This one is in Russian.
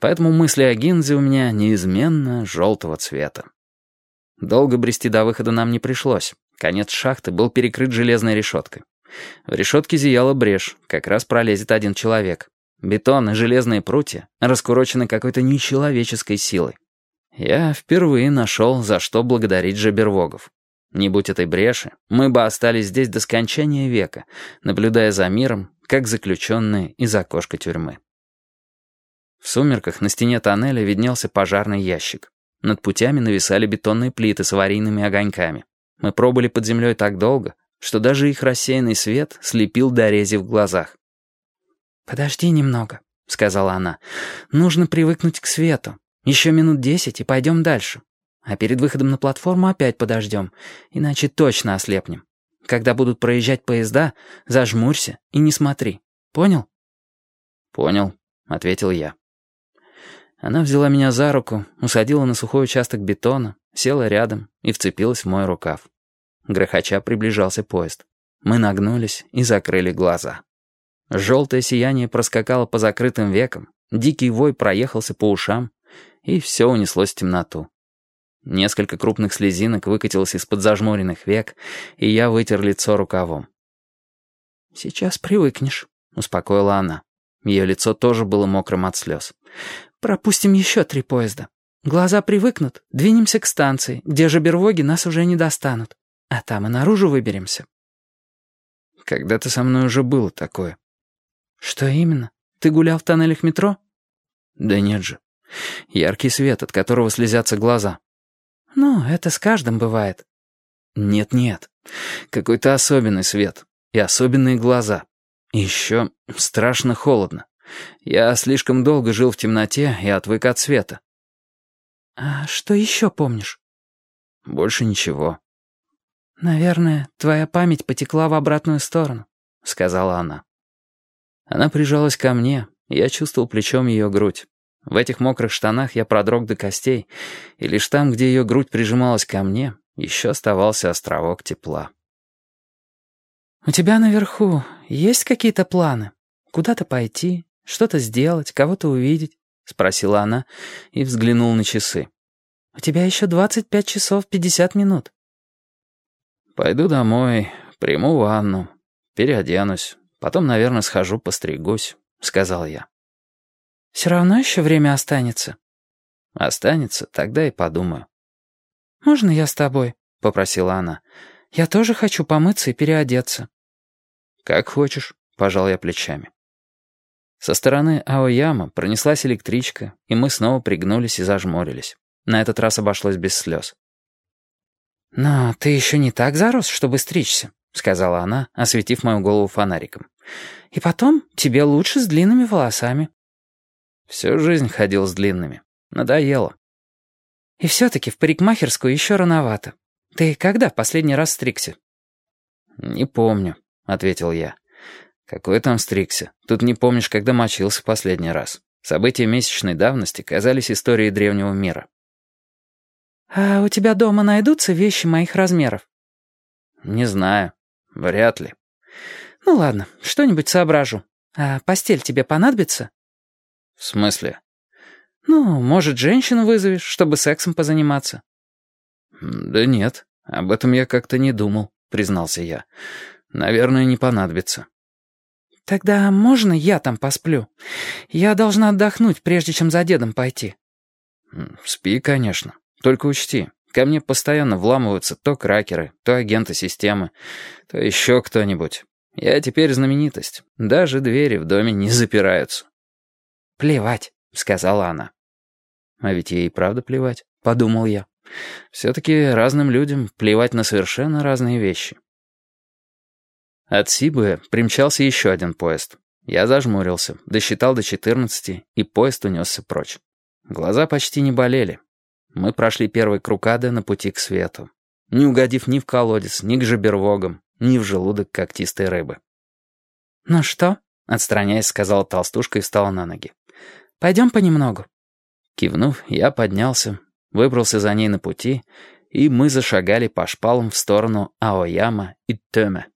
Поэтому мысли о Гинзе у меня неизменно желтого цвета. Долго брести до выхода нам не пришлось. Конец шахты был перекрыт железной решеткой. В решетке зияла брешь, как раз пролезет один человек. Бетон и железные прутья раскурочены какой-то нечеловеческой силой. Я впервые нашел, за что благодарить Жабервогов. Не будь этой бреши, мы бы остались здесь до скончания века, наблюдая за миром, как заключенные из окошка тюрьмы. В сумерках на стене тоннеля виднелся пожарный ящик. Над путями нависали бетонные плиты с аварийными огоньками. Мы пробыли под землей так долго, что даже их рассеянный свет слепил дорези в глазах. «Подожди немного», — сказала она. «Нужно привыкнуть к свету. Еще минут десять и пойдем дальше. А перед выходом на платформу опять подождем, иначе точно ослепнем. Когда будут проезжать поезда, зажмурься и не смотри. Понял?» «Понял», — ответил я. Она взяла меня за руку, усадила на сухой участок бетона, села рядом и вцепилась в мой рукав. Грохоча приближался поезд. Мы нагнулись и закрыли глаза. Желтое сияние проскакало по закрытым векам, дикий вой проехался по ушам, и все унеслось в темноту. Несколько крупных слезинок выкатилось из-под зажмуренных век, и я вытер лицо рукавом. «Сейчас привыкнешь», — успокоила она. Ее лицо тоже было мокрым от слез. «Пропустим еще три поезда. Глаза привыкнут, двинемся к станции, где же бервоги нас уже не достанут. А там и наружу выберемся». «Когда-то со мной уже было такое». «Что именно? Ты гулял в тоннелях метро?» «Да нет же. Яркий свет, от которого слезятся глаза». «Ну, это с каждым бывает». «Нет-нет. Какой-то особенный свет. И особенные глаза. Еще страшно холодно. Я слишком долго жил в темноте и отвык от света. «А что еще помнишь?» «Больше ничего». «Наверное, твоя память потекла в обратную сторону», — сказала она. Она прижалась ко мне, я чувствовал плечом ее грудь. В этих мокрых штанах я продрог до костей, и лишь там, где ее грудь прижималась ко мне, еще оставался островок тепла. «У тебя наверху есть какие-то планы? Куда-то пойти, что-то сделать, кого-то увидеть?» — спросила она и взглянула на часы. «У тебя еще двадцать пять часов пятьдесят минут». «Пойду домой, приму ванну, переоденусь, потом, наверное, схожу постригусь», — сказал я. «Все равно еще время останется?» «Останется, тогда и подумаю». «Можно я с тобой?» — попросила она. «Я тоже хочу помыться и переодеться». «Как хочешь», — пожал я плечами. Со стороны Аояма пронеслась электричка, и мы снова пригнулись и зажмурились. На этот раз обошлось без слез. «Но ты еще не так зарос, чтобы стричься», — сказала она, осветив мою голову фонариком. «И потом, тебе лучше с длинными волосами». Всю жизнь ходил с длинными. Надоело. «И все-таки в парикмахерскую еще рановато. Ты когда последний раз стригся?» «Не помню», ответил я. «Какой там стрикся? Тут не помнишь, когда мочился в последний раз. События месячной давности казались историей древнего мира». «А у тебя дома найдутся вещи моих размеров?» «Не знаю. Вряд ли». «Ну ладно, что-нибудь соображу. А постель тебе понадобится?» «В смысле?» «Ну, может, женщину вызовешь, чтобы сексом позаниматься?» «Да нет, об этом я как-то не думал», — признался я. Наверное, не понадобится. Тогда можно я там посплю? Я должна отдохнуть, прежде чем за дедом пойти. Спи, конечно. Только учти, ко мне постоянно вламываются то кракеры, то агенты системы, то еще кто-нибудь. Я теперь знаменитость. Даже двери в доме не запираются. «Плевать», — сказала она. А ведь ей правда плевать, подумал я. Все-таки разным людям плевать на совершенно разные вещи. От Сибы примчался еще один поезд. Я зажмурился, досчитал до 14, и поезд унесся прочь. Глаза почти не болели. Мы прошли первый круг ада на пути к свету, не угодив ни в колодец, ни к жабервогам, ни в желудок когтистой рыбы. «Ну что?» — отстраняясь, сказала толстушка и встала на ноги. «Пойдем понемногу». Кивнув, я поднялся, выбрался за ней на пути, и мы зашагали по шпалам в сторону Аояма и Тёме.